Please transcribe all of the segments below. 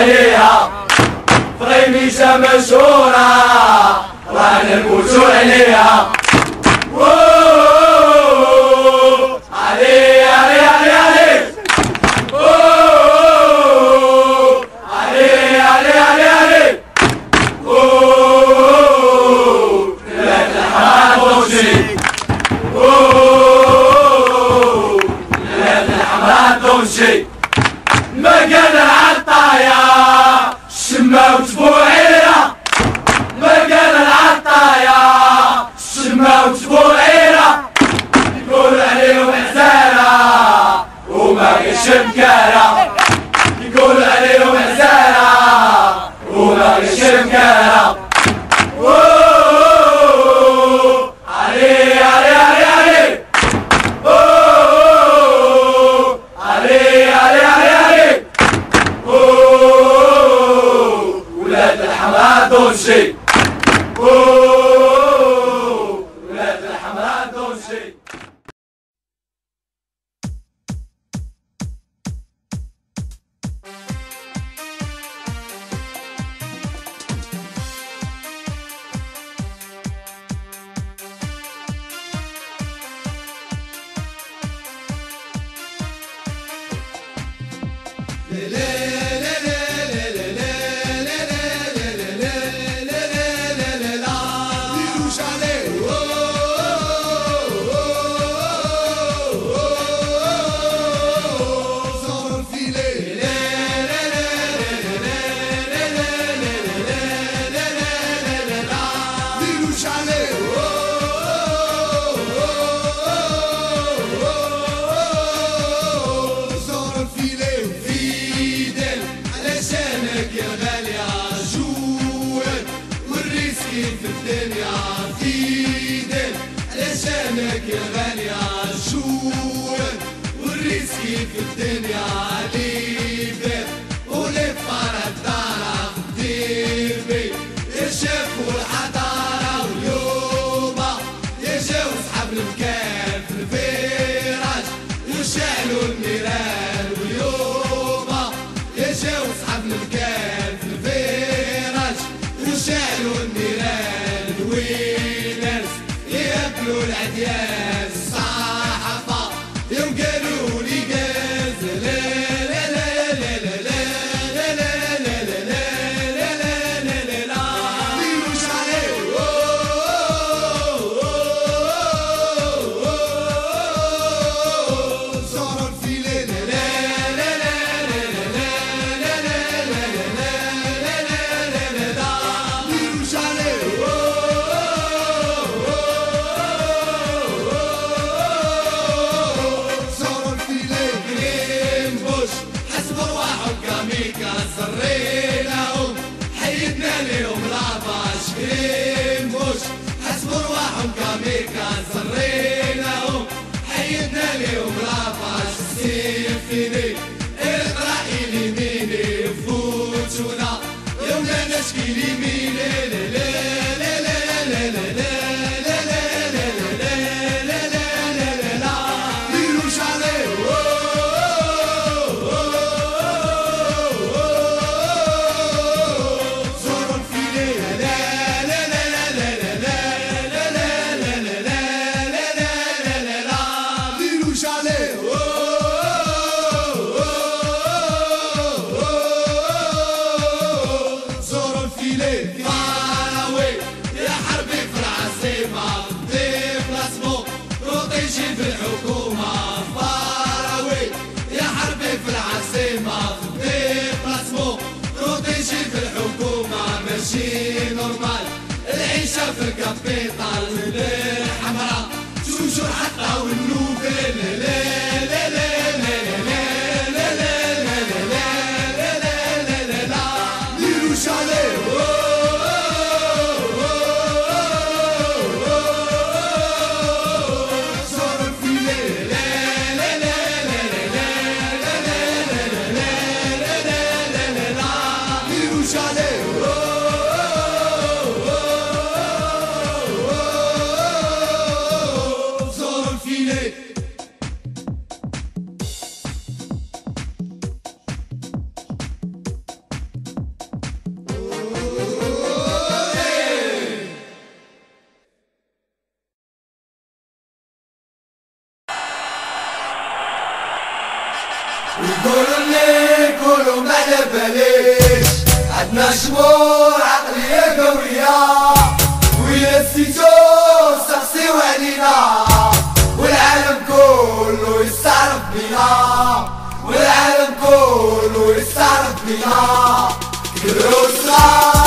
عليها. فريمي مشهورة راني نموتوا عليها. شمكرة يقول عليهم عزالة وما يشمكرة Dünya في القبيطة والحمراء شوشو حتى والنوبة يقولوا ما على باليش عندنا جمهور عقلية قوية. ويا سيتو سقسيو علينا والعالم كله يستعرف بينا. والعالم كله يستعرف بينا. كبروا صغار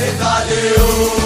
Eita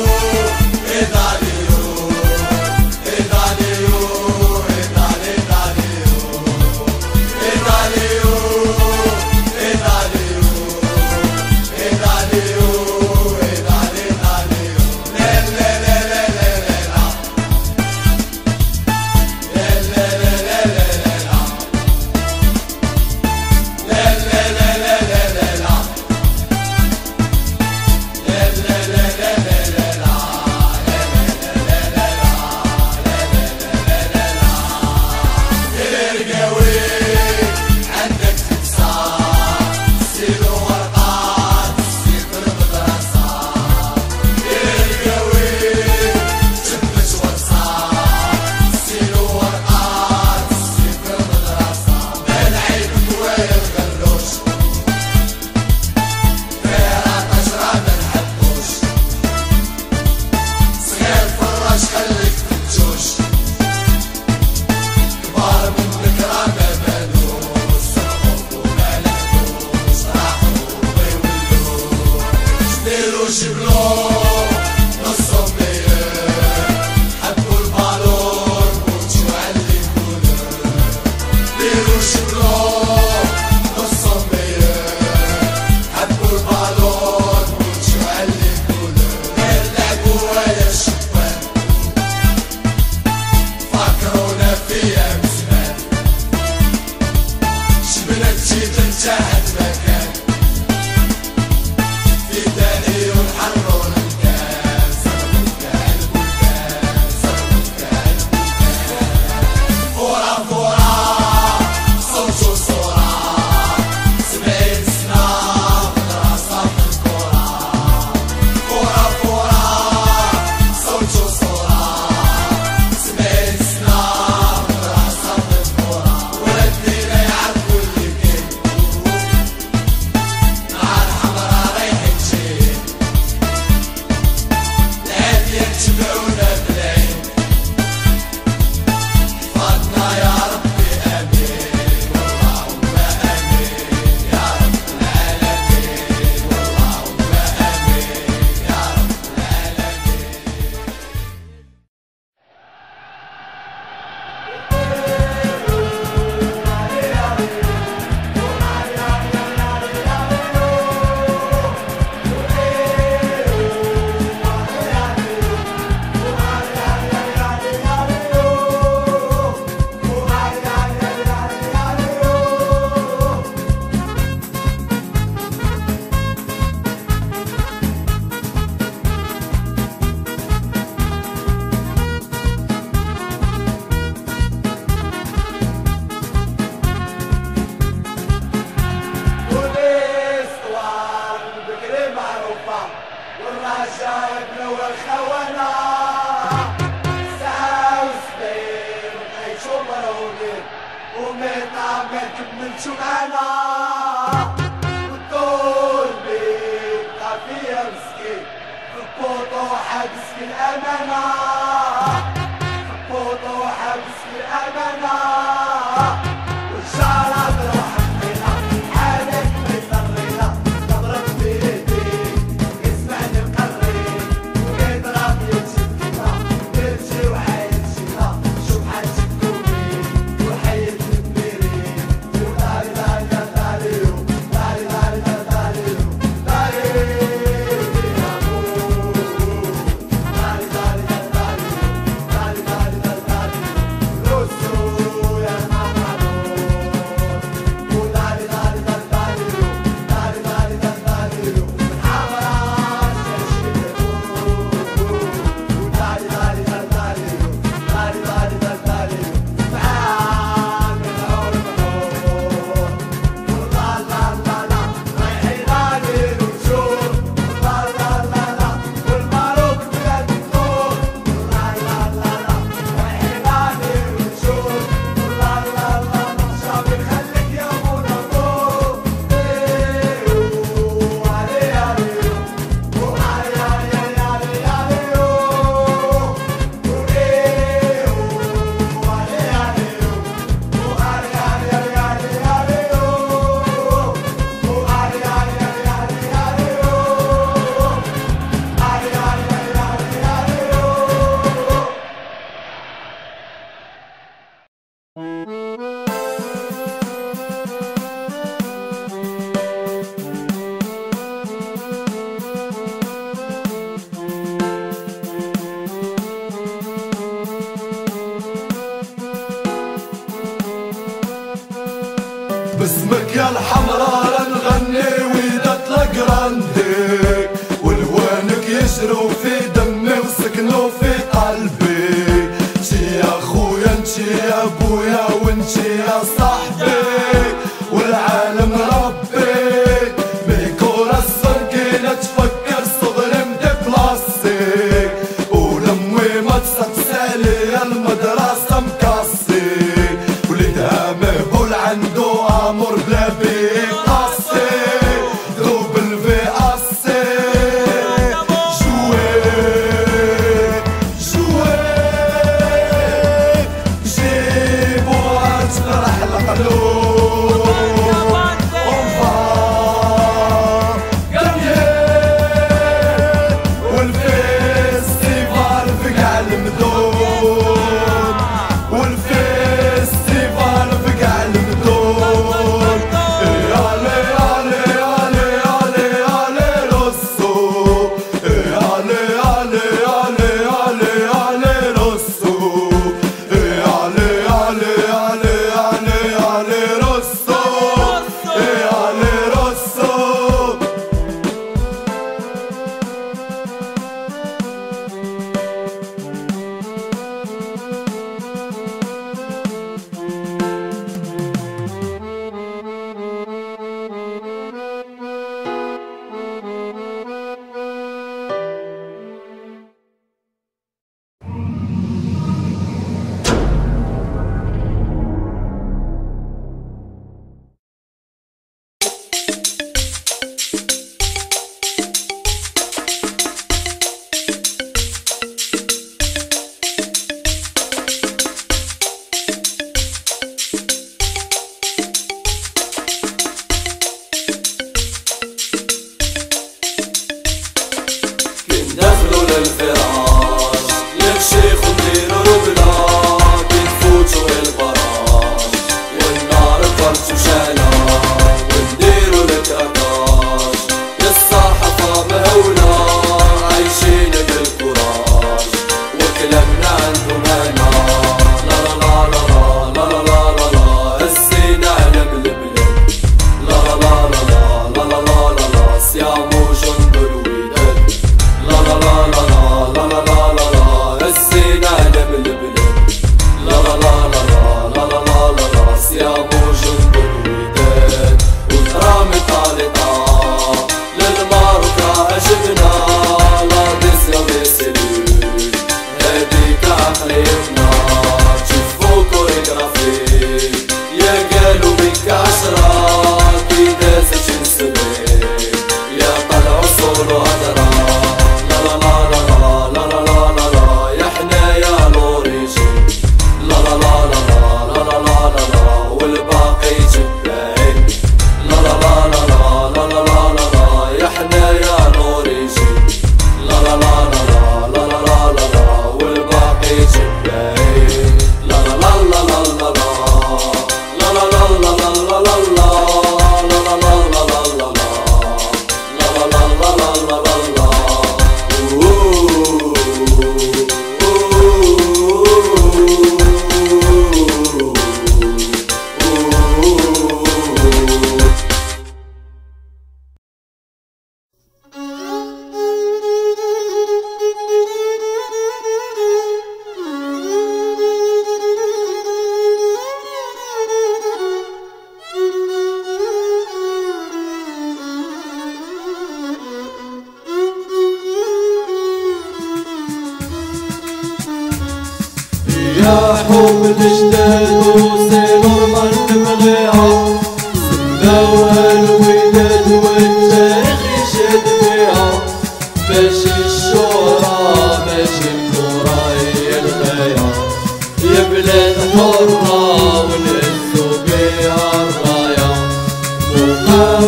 ما كملتو معانا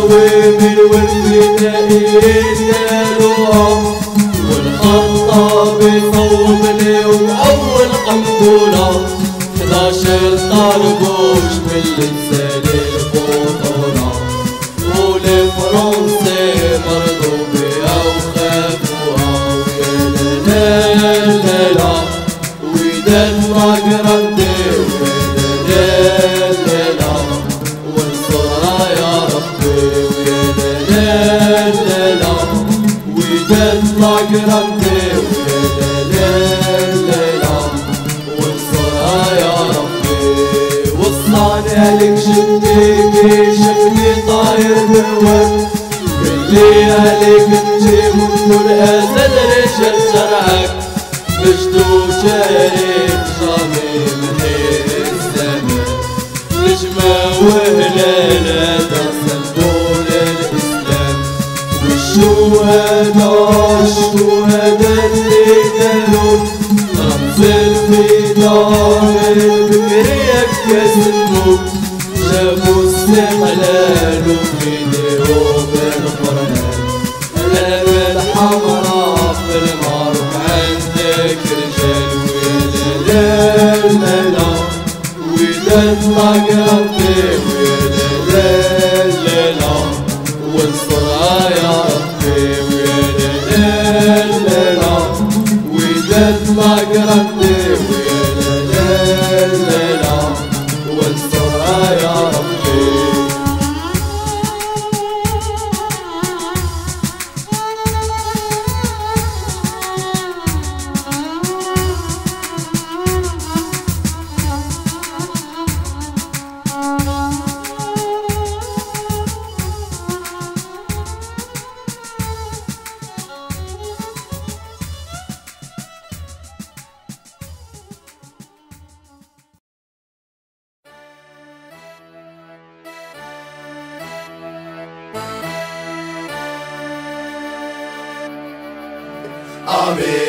دوام الوفد إيدالهم والقطة بصوبنا وأول قنبلة 11 طربوش باللي تسالي شلون استدرج شرعك مشت وشارب شامي من السما نجمة وهلالة تصل طول الإسلام. والشهداء الشهداء اللي كانوا رمز في دار البكرية كاس النور جابوا السحلال وفيديو Amen.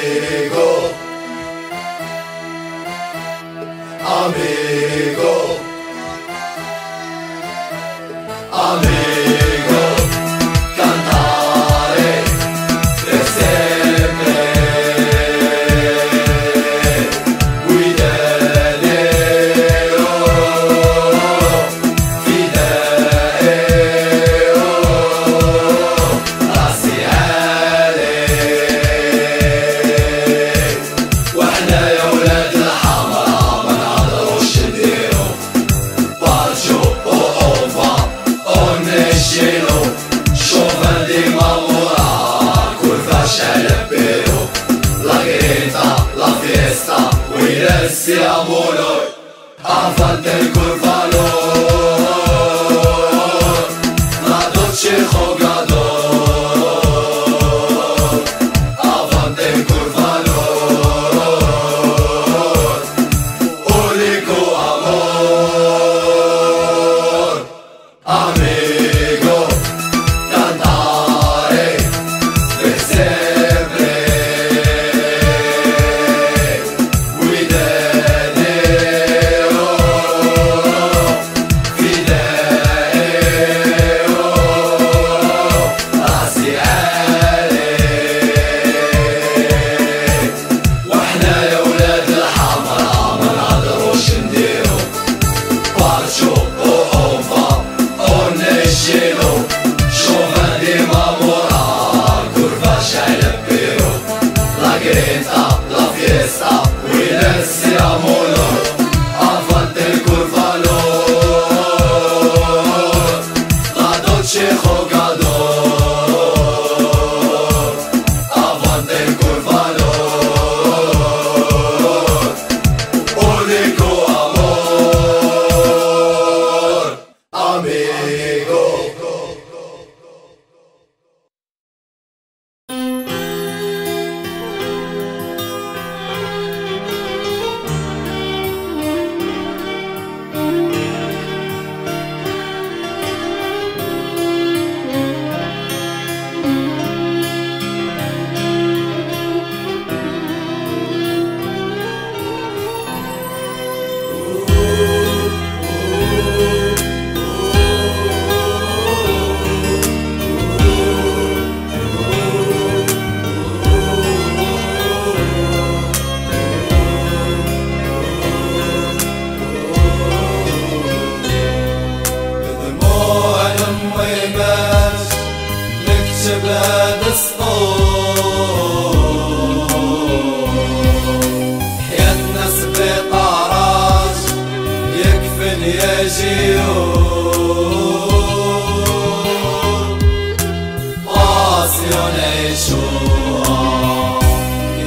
عيون يسوع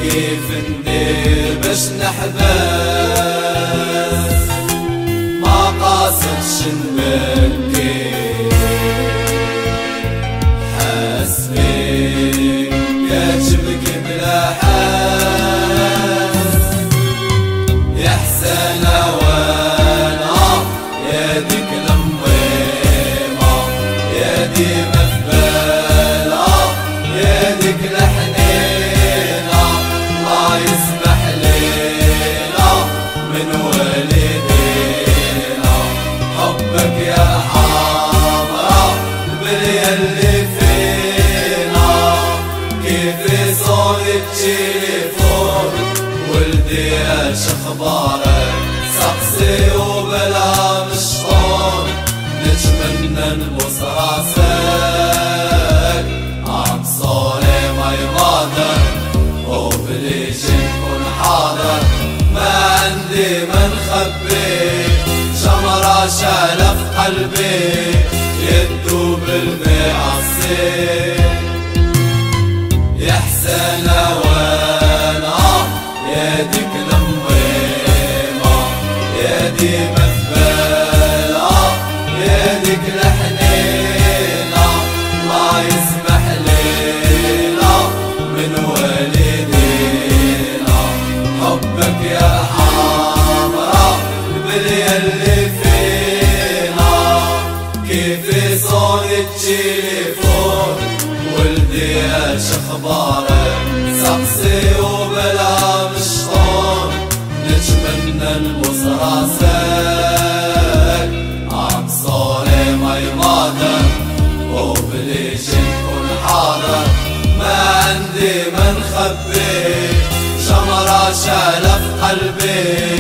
يفندي بس نحبس ما قاصدش منك مخبي سمرة سالف قلبي شالف قلبي.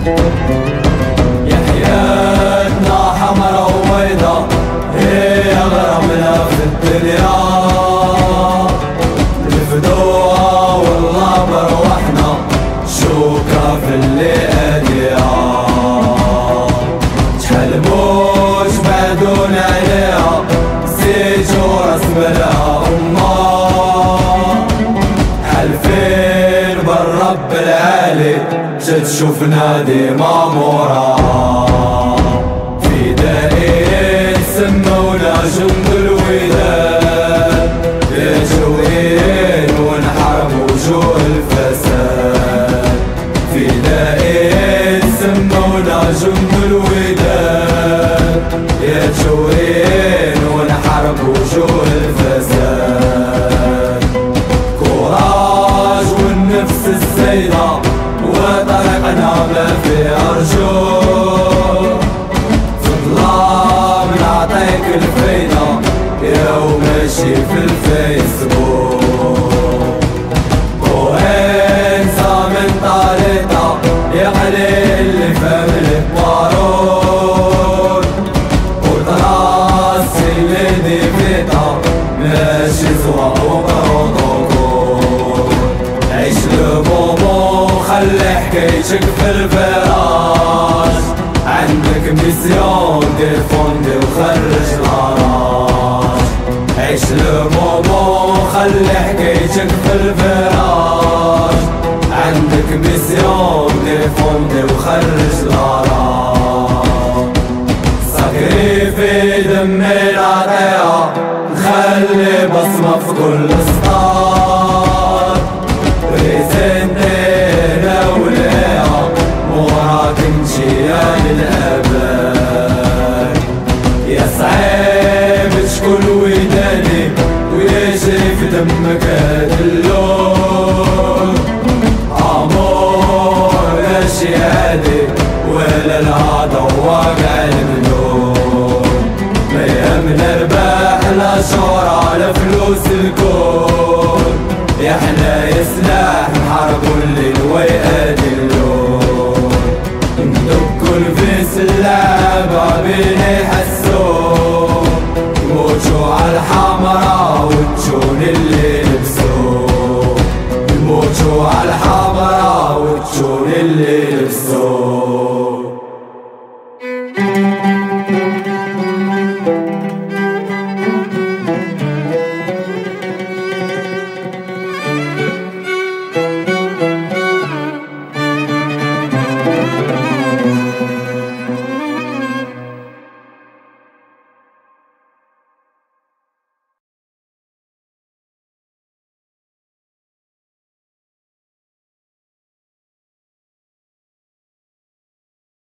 Música تشوف نادي مامورة وماشي في الفيسبوك. وانسى من طريقة يقلي اللي فهم البارون وتراسي اللي دي فيتا ماشي زوا وبروتوكول عيش لبوبو خلي حكايتك في الفراش. عندك ميسيون ديفوندي خلي حكايتك في الفراش. عندك ميسيون ديفوندي وخرج العراش سكري في دمي العطية نخلي بصمة في كل سطار ويجري في